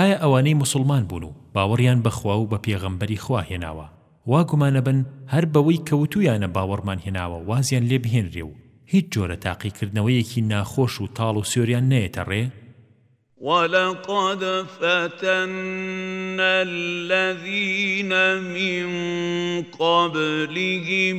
ئایا ئەوانەی موسوڵمان بوون و باوەڕیان بە خوا و بە پێغەمبەری خوا هێناوە وا گومان ئەبەن هەر بەوەی کەوتوویانە باوەڕمان هێناوە وازیان لێ بهێنرێ و هیچ جۆرە تاقیکردنەوەیەکی ناخۆش و تاڵ و سوێریان نەیەتە ڕێ؟ ولقد فتنا الذین من قبلهم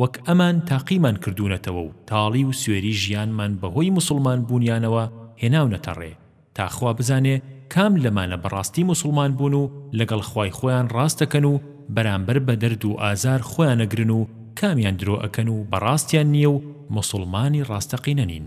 وەک ئەمان تاقیمان کردوونەتەوە و تاڵی و سوێری ژیانمان بە هۆی موسڵمان بوونیانەوە هێناونەتە ڕێ، تا خوا بزانێ کام لەمانە بەڕاستی موسڵمان بوون و لەگەڵ خوای خۆیان ڕاست ئەکەن و بەرامبەر بە دەرد و ئازار خۆیان ئەگرن و کامیان درۆ ئەکەن و بەڕاستیان نییە و موسڵمانی ڕاستەقینە نین.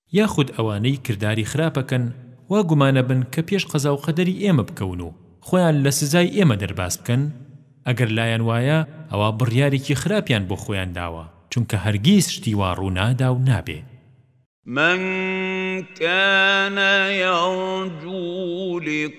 یاخود ئەوانەی کرداری خراپەکەن وا گومانەبن کە پێش قەزاو قەدەری ئێمە بکەون و خۆیان لە سزای ئێمە دەرباز بکەن؟ ئەگەر لایان وایە ئەوا بڕیارێکی خراپیان بۆ خۆیان داوە، چونکە هەرگیز شتی وا ڕوونادا و نابێ. من کان یرجو لقاء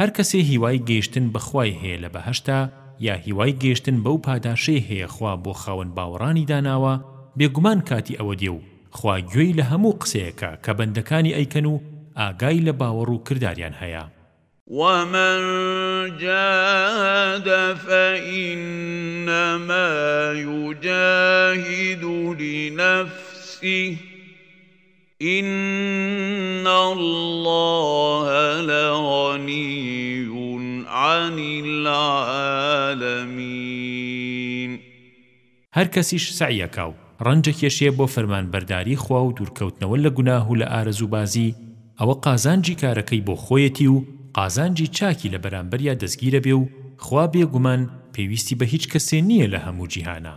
هەر کەسێ هیوای گەیشتن بە خوای هەیە لە بەهەشتا یا هیوای گەیشتن بەو پاداشەی هەیە خوا بۆ خاوەن باوەڕانی داناوە بێگومان کاتی ئەوە دێ و خوا گوێی لە هەموو قسەیەکە کە بەندەکانی ئەیکەن و ئاگای لە باوەڕ و کرداریان هەیە. ومن جاهد فانما یجاهد لنفسه. ان اللە لغنی عن العالمین. هەر کەسیش سەعیەکا و ڕەنجەکێشێ بۆ فەرمانبەرداریی خوا و دوورکەوتنەوە لە گوناه و لە ئارەزووبازی، ئەوە قازانجی کارەکەی بۆ خۆیەتی و قازانجی چاکی لە بەرامبەریا دەسگیرەبێ و خوا بێ گومان پێویستی بە هیچ کەسێ نییە لە هەموو جیهانا.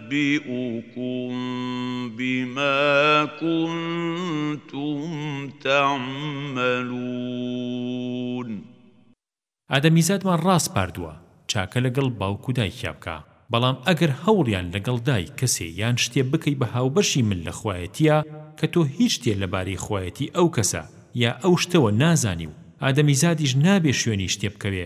نُنَبِّئُکُم بِمَا کُنتُمْ تَعْمَلُونَ. ئادەمیزادمان ڕاسپاردووە چاکە لەگەڵ باوک و دایکیا بکا، بەڵام ئەگەر هەوڵیان لەگەڵ دایک، کەسێ یان شتێ بکەی بە هاوبەشی من لە خوایەتیا کە تۆ هیچ شتێ لەبارەی خوایەتی ئەو کەسە یا ئەو شتەوە نازانی و ئادەمیزادیش نابێ شوێنی شتێ بکەوێ،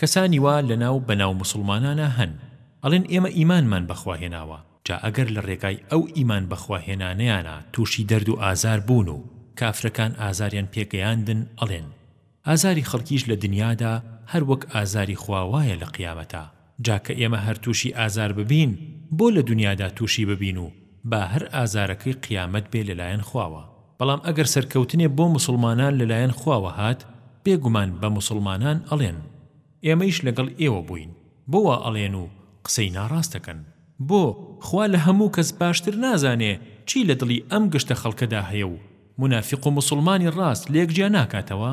کەسانی وا لە ناو بە ناو موسڵمانانا هەن ئەڵێن ئێمە ئیمانمان بە خوا هێناوە جا ئەگەر لە ڕێگای ئەو ئیمان بە خوا هێنانەیانا تووشی دەرد و ئازار بوون و کافرەکان ئازاریان پێ گەیاندن ئەڵێن ئازاری خەڵکیش لە دنیادا هەر وەک ئازاری خوا وایە لە قیامەتا جا کە ئێمە هەر تووشی ئازار ببین بۆ لە دنیادا تووشی ببین و با هەر ئازارەکەی قیامەت بێ لە لایەن خواوە. بەڵام ئەگەر سەرکەوتنێ بۆ موسڵمانان لەلایەن خواوە هات، بێ گومان بە موسڵمانان ئەڵێن، ئێمەیش لەگەڵ ئێوە بووین، بۆ وا ئەڵێن و قسەی ناڕاست ئەکەن؟ بۆ؟ خوا لە هەموو کەس باشتر نازانێ چی لە دڵی ئەم گشتە خەڵکەدا هەیە و مونافیق و موسڵمانی ڕاست لێک جیا ناکاتەوە؟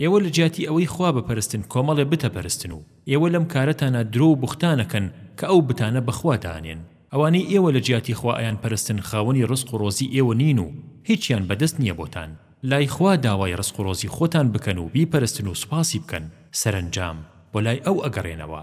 ئێوە لە جیاتی ئەوەی خوا بپەرستن کۆمەڵێ بتە پەرستن و ئێوە لەم کارەتانا درۆ و بوختان ئەکەن کە ئەو بتانە بە خوا دانێن ئەوانەی ئێوە لە جیاتی خوا ئەیان پەرستن خاوەنی ڕزق و ڕۆزی ئێوە نین و هیچیان بە دەست نیە بۆتان لای خوا داوای ڕزق و ڕۆزی خۆتان بکەن و بیپەرستن و سوپاسی بکەن سەرەنجام بۆ لای ئەو ئەگەڕێنەوە.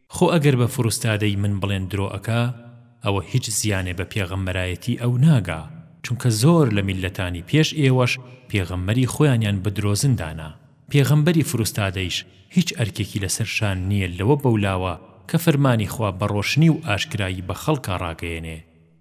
خۆ ئەگەر بە فروستادەی من بڵێن درۆ ئەکا ئەوە هیچ زیانێ بە پێغەمبەرایەتی ئەو ناگا چونکە زۆر لە میللەتانی پێش ئێوەش پێغەمبەری خۆیانیان بە درۆزن دانا پێغەمبەری فروستادەیش هیچ ئەرکێکی لەسەر شان نیە لەوە بەولاوە کە فەرمانی خوا بە ڕۆشنی و ئاشکرایی بە خەڵکا ڕاگەیەنێ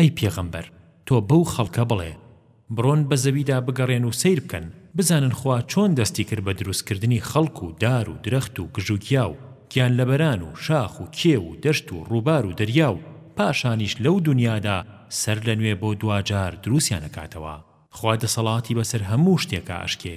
ئەی پێغەمبەر تۆ بەو خەڵکە بڵێ، بڕۆن بە زەویدا بگەڕێن و سەیر بکەن، بزانن خوا چۆن دەستی کرد بە دروستکردنی خەڵک و دار و درەخت و گژوگیا و گیانلەبەران و شاخ و کێو و دەشت و ڕووبار و دەریا و پاشانیش لەو دونیادا سەر لە نوێ بۆ دواجار دروستیان ئەکاتەوە خوا دەسەڵاتی بەسەر هەموو شتێکا ئەشکێ.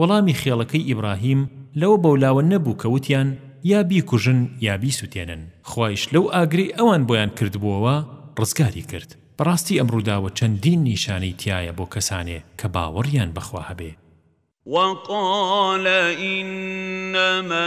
وەڵامی خێڵەکەی ئیبڕاهیم لەوە بەولاوە نەبوو کە وتیان، یا بیکوژن یا بیسوتێنن، خوایش لەو ئاگرەی ئەوان بۆیان کردبووەوە ڕزگاری کرد، بەڕاستی ئەم ڕووداوە چەندین نیشانەی تیایە بۆ کەسانێ کە باوەڕیان بەخوا هەبێ. وقال انما.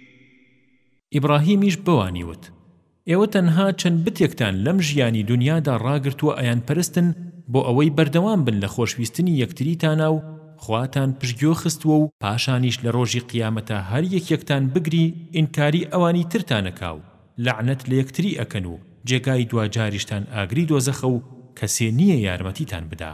ئیبڕاهیمیش بەوانی وت، ئێوە تەنها چەند بتێکتان لەم ژیانی دونیادا ڕاگرتووە ئەیان پەرستن بۆ ئەوەی بەردەوام بن لە خۆشویستنی یەکتریتانا و خواتان پشتگوێ خستووە و پاشانیش لە ڕۆژی قیامەتا هەر یەکێکتان بگری ئینکاری ئەوانی ترتان ئەکا و لەعنەت لە یەکتری ئەکەن و جێگای دواجاریشتان ئاگری دۆزەخە و کەسێ نییە یارمەتیتان بدا.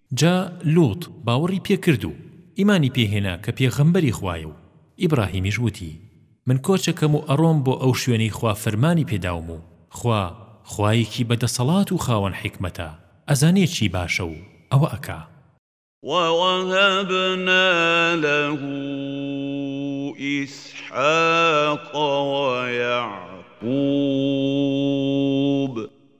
جا لوط باوەڕی پێ کرد و ئیمانی پێ هێنا کە پێغەمبەری خوایە و ئیبڕاهیمیش وتی، من کۆچەکەم و ئەڕۆم بۆ ئەو شوێنەی خوا فەرمانی پێ داوم و خوا خوایەکی بە دەسەڵات و خاوەن حیکمەتە ئەزانێ چی باشە و ئەوە ئەکا. ووهبنا له اسحاق ویعقوب.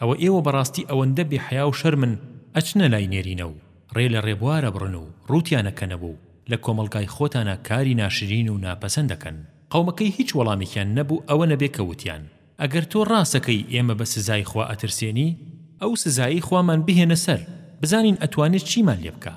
ئەوە ئێوە بەڕاستی ئەوەندە بێ حەیا و شەرمن ئەچنە لای نێرینە و ڕێ لە ڕێبوار ئەبڕن و ڕووتیان ئەکەنەوە و لە کۆمەڵگای خۆتانا کاری ناشرین و ناپەسەند ئەکەن قەومەکەی هیچ وەڵامێکیان نەبوو ئەوە نەبێ کە وتیان ئەگەر تۆ ڕاست ئەکەی ئێمە بە سزای خوا ئەترسێنی ئەو سزایەی خوامان بهێنە سەر بزانین ئەتوانێ چیمان لێ بکا.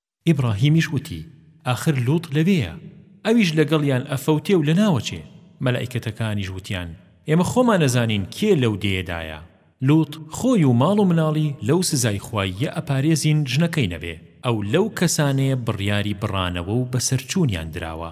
ئیبڕاهیمیش وتی، ئاخر لوط لەوێیە، ئەویش لەگەڵیان ئەفەوتێ و لەناوەچێ، مەلائیکەتەکانیش وتیان، ئێمە خۆمان ئەزانین کێ لەو دێیەدایە، لوط خۆی و ماڵ و مناڵی لەو سزای خواییە ئەپارێزین ژنەکەی نەبێ، ئەو لەو کەسانەیە بڕیاری بڕانەوە و بەسەرچوونیان دراوە.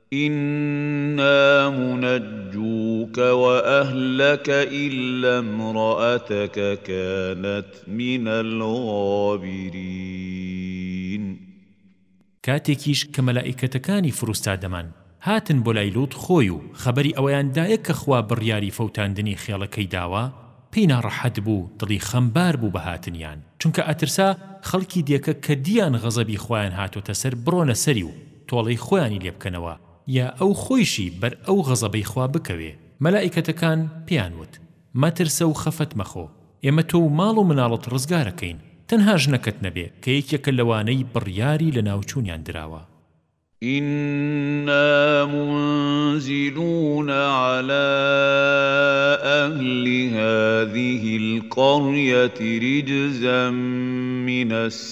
ئینا مونەجوک وئەهلەک ئیلا امراتەک کانت من الغابرین. کاتێکیش کە مەلائیکەتەکانی فروستادەمان هاتن بۆ لای لوط خۆی و خەبەری ئەوەیان دایە کە خوا بڕیاری فەوتاندنی خێڵەکەی داوە پێی ناڕەحەت بوو دڵی خەمبار بوو بە هاتنیان چونکە ئەترسا خەڵکی دێکە کە دییان غەزەبی خوایان هاتۆتە سەر بڕۆنە سەری و تۆڵەی خۆیانی لێ بکەنەوە یا ئەو خۆیشی بەر ئەو غەزەبەی خوا بکەوێ. مەلائیکەتەکان پێیان وت، مەترسە و خەفەت مەخۆ، ئێمە تۆ و ماڵ و مناڵت ڕزگار ئەکەین، تەنها ژنەکەت نەبێ کە یەکێکە لەوانەی بڕیاری لەناوچوونیان دراوە. ئینا مونزلون علی ئەهل هذه القریە رجزا من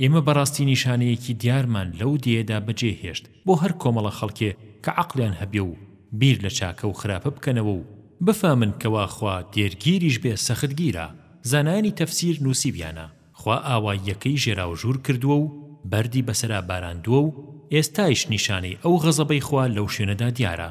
ئێمە بەڕاستی نیشانەیەکی دیارمان لەو دێیەدا بەجێ هێشت بۆ هەر کۆمەڵە خەڵکێ کە عەقڵیان هەبێ و بیر لە چاکە و خراپە بکەنەوە و بفامن کەوا خوا دێرگیریش بێ سەختگیرە، زانایانی تەفسیر نووسیویانە، خوا ئاواییەکەی ژێراوژوور کردووە و بەردی بەسەرا باراندووە و ئێستایش نیشانەی ئەو غەزەبەی خوا لەو شوێنەدا دیارە.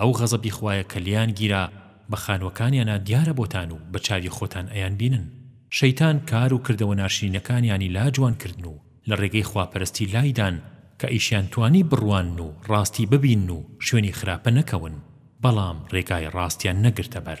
ئەو غەزەبی خوایە کە لێیان گیرا بە خانوەکانیانا دیارە بۆتان و بە چاوی خۆتان ئەیان بینن. شەیتان کار و کردەوە ناشرینەکانیانی لا جوان کردن و لە ڕێگەی خوا پەرستی لای دان کە ئیشیان توانی بڕوانن و ڕاستی ببینن و شوێنی خراپە نەکەون بەڵام ڕێگای ڕاستیان نەگرتە بەر.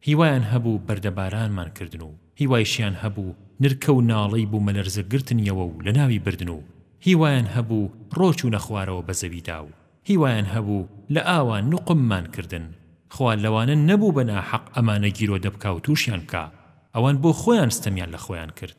هیوایان هەبوو بەردە بارانمان کردن و هیوایشیان هەبوو نرکە و ناڵەی بوومەلەرزە گرتنیەوە و لەناوی بردن و هیوایان هەبوو ڕۆ چوونە خوارەوە بە زەویدا و هیوایان هەبوو لە ئاوا نوقممان کردن خوا لەوانە نەبوو بە ناحەق ئەمانە گیرۆدە بکا و تووشیان بکا ئەوان بۆ خۆیان ستەمیان لە خۆیان کرد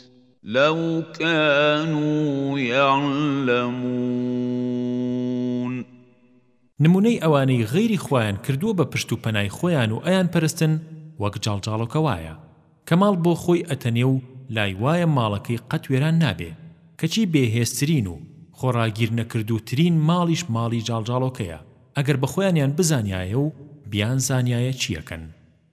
لو كانوا يعلمون نمونەی ئەوانەی غەیری خوایان کردووە بە پشت و پەنای خۆیان و ئەیان پەرستن وەک جاڵجاڵۆکە وایە کە ماڵ بۆ خۆی ئەتەنێ و لای وایە ماڵەکەی قەت وێران نابێ کەچی بێ هێزترین و خۆڕاگیر نەکردوو ترین ماڵیش ماڵی جاڵجاڵۆکەیە ئەگەر بەخۆیانیان بزانیایە و بیان زانیایە چی ئەکەن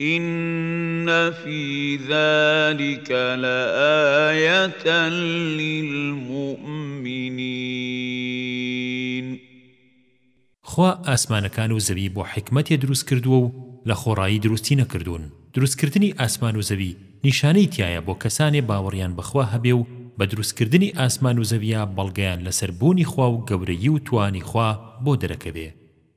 ان فی ذلک لآیة للمومنین. خوا ئاسمانەکان و زەوی بۆ حیکمەتێ دروست کردووە و لە خۆڕایی دروستی نەکردوون دروست کردنی ئاسمان و زەوی نیشانەی تیایە بۆ کەسانێ باوەڕیان بە خوا هەبێ و بە دروست کردنی ئاسمان و زەویا بەڵگەیان لەسەر بوونی خوا و گەورەیی و توانی خوا بۆ دەرەکەوێ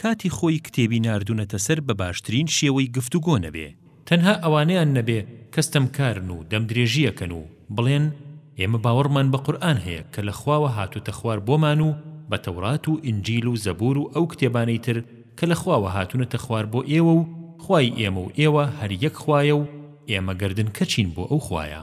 کاتی خۆی کتێبی ناردونەتە سەر بە باشترین شێوەی گفتوگۆ نەبێ، تەنها ئەوانەیان نەبێ کە ستەمکارن و دەم درێژی ئەکەن و بڵێن ئێمە باوەڕمان بە قورئان هەیە کە لە خواوە هاتووتە خوار بۆمان و بە تەورات و ئینجیل و زەبور و ئەو کتێبانەی تر کە لە خواوە هاتونەتە خوار بۆ ئێوە و خوای ئێمە و ئێوە هەر یەک خوایە و ئێمە گەردنکەچین بۆ ئەو خوایە.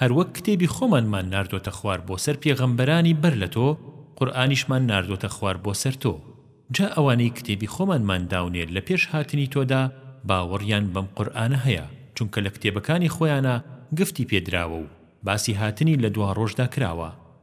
هەر وەک کتێبی خۆمانمان ناردۆتە خوار بۆ سەر پێغەمبەرانی بەر لە تۆ، قورئانیشمان ناردۆتە خوار بۆ سەر تۆ، جا ئەوانەی کتێبی خۆمانمان داونێ لە پێش هاتنی تۆدا باوەڕیان بەم قورئانە هەیە، چونکە لە کتێبەکانی خۆیانا گفتی پێ دراوە و باسی هاتنی لە دواڕۆژدا کراوە.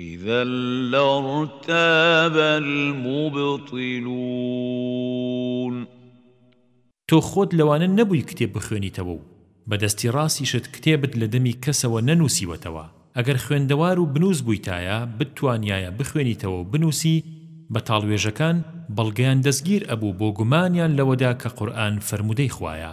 اذا لارتاب المبطلون. تۆ خۆت لەوانە نەبووی کتێب بخوێنیتەوە و بە دەستی ڕاستیشت کتێبت لە دەمی کەسەوە نەنووسیوەتەوە، ئەگەر خوێندەوار و بنووس بوویتایە بتتوانیایە بخوێنیتەوە و بنووسی، بەتاڵوێژەکان بەڵگەیان دەستگیر ئەبوو بۆ گومانیان لەوەدا کە قورئان فەرموودەی خوایە.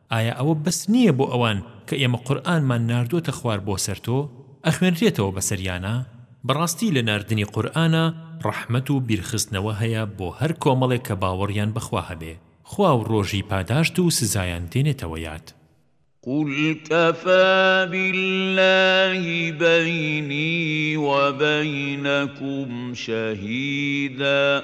ئایا ئەوە بەس نییە بۆ ئەوان کە ئێمە قورئانمان ناردووەتە خوار بۆ سەر تۆ؟ ئەخوێنرێتەوە بەسەریانا؟ بەڕاستی لە ناردنی قورئانا ڕەحمەت و بیرخستنەوە هەیە بۆ هەر کۆمەڵێک کە باوەڕیان بە خوا هەبێ، خوا و ڕۆژی پاداشت و سزایان دێنێتەوە یاد. قل کفی باللە بینی وبینکم شهیدا.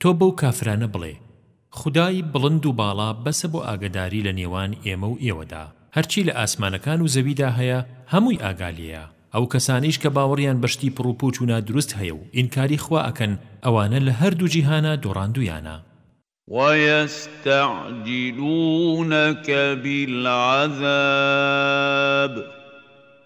تۆ بەو کافرانە بڵێ، خودای بڵند و باڵا بەسە بۆ ئاگەداری لە نێوان ئێمە و ئێوەدا، هەرچی لە ئاسمانەکان و زەویدا هەیە هەمووی ئاگا لێیە، ئەو کەسانەیش کە باوەڕیان بە شتی پڕوپووچ و نادروست هەیە و ئینکاری خوا ئەکەن ئەوانە لە هەردوو جیهانا دۆڕاندوویانە. وَیَستَعْجِلُونَکَ بِالْعَذَابِ.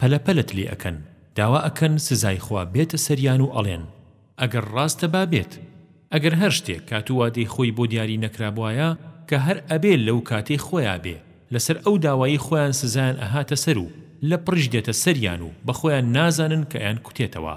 پەلە پەلەت لێ ئەکەن داوا ئەکەن سزای خوا بێتە سەریان و ئەڵێن ئەگەر ڕاستە با بێت ئەگەر هەر شتێک کات و وادەی خۆی بۆ دیاری نەکرابوایە کە هەر ئەبێ لەو کاتەی خۆیا بێ لەسەر ئەو داوایی خۆیان سزایان ئەهاتە سەر و لەپڕیش دێتە سەریان و بەخۆیان نازانن کە ئەیان کوتێتەوە.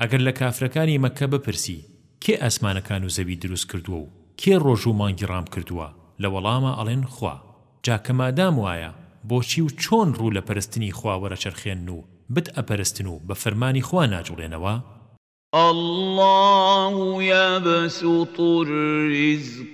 ئەگەر لە کافرەکانی مەککە بپرسی، کێ ئاسمانەکان و زەوی دروست کردووە و کێ ڕۆژ و مانگی ڕام کردووە، لە وەڵاما ئەڵێن خوا. جا کە مادام وایە بۆچی و چۆن ڕوو لە پەرستنی خوا وەرەچەرخێنن و بت ئەپەرستن و بە فەرمانی خوا ناجوڵێنەوە؟ اللە یبسط الرزق.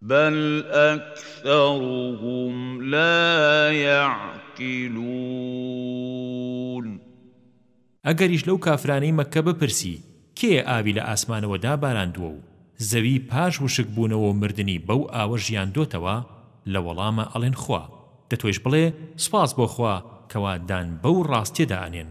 بل اکثرهم لا یعقلون. ئەگەریش لەو کافرانەی مەککە بپرسی، کێیە ئاوی لە ئاسمانەوە داباراندووە و زەوی پاش وشک بوونەوە و مردنی بەو ئاوە ژیاندۆتەوە، لە وەڵامە ئەڵێن خوا، دە تۆیش بڵێ، سوپاس بۆ خوا کەوا دان بەو ڕاستیەدا ئەنێن.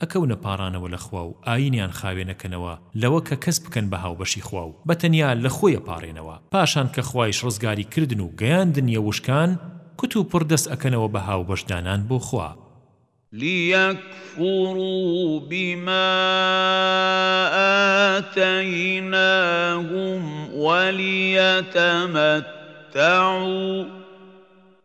ئەکەونە پاڕانەوە لە خوا و ئاینیان خاوێن ئەکەنەوە لەوە کە کەس بکەن بە هاوبەشی خوا و بە تەنیا لە خۆی ئەپاڕێنەوە پاشان کە خوایش ڕزگاری کردن و گەیاندن یە وشکان کوت و پڕ دەست ئەکەنەوە بە هاوبەش دانان بۆ خوا. لیەکفوڕو بما ئاتەیناهم وەلیەتەمەتەعو.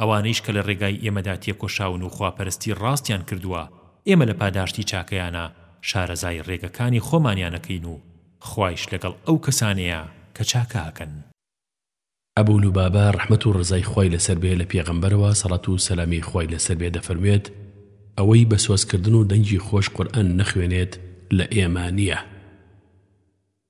ئەوانەیش کە لە ڕێگای ئێمەدا تێکۆشاون و خواپەرستی ڕاستیان کردووە، ئێمە لە پاداشتی چاکەیانا شارەزای ڕێگەکانی خۆمانیان ئەکەین و خوایش لەگەڵ ئەو کەسانەیە کە چاکە ئەکەن. ئەبو لوبابە ڕەحمەت و ڕەزای خوای لەسەر بێ لە پێغەمبەرەوە سەڵات و سەلامی خوای لەسەر بێ دەفەرموێت، ئەوەی بە سۆزکردن و دەنگی خۆش قورئان نەخوێنێت لە ئێمە نیە.